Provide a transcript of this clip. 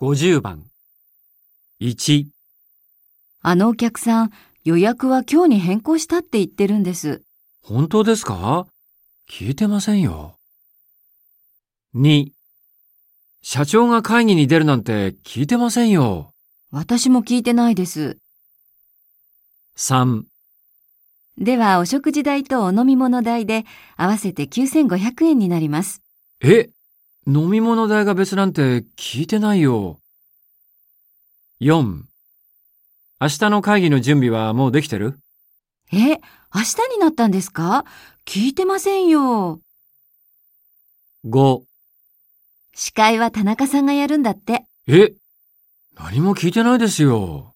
50番。1、あのお客さん、予約は今日に変更したって言ってるんです。本当ですか？聞いてませんよ。2、社長が会議に出るなんて聞いてませんよ。私も聞いてないです。3、では、お食事代とお飲み物代で合わせて9500円になります。え、飲み物代が別なんて聞いてないよ。4、明日の会議の準備はもうできてる？え、明日になったんですか？聞いてませんよ。?5、司会は田中さんがやるんだって。え、何も聞いてないですよ。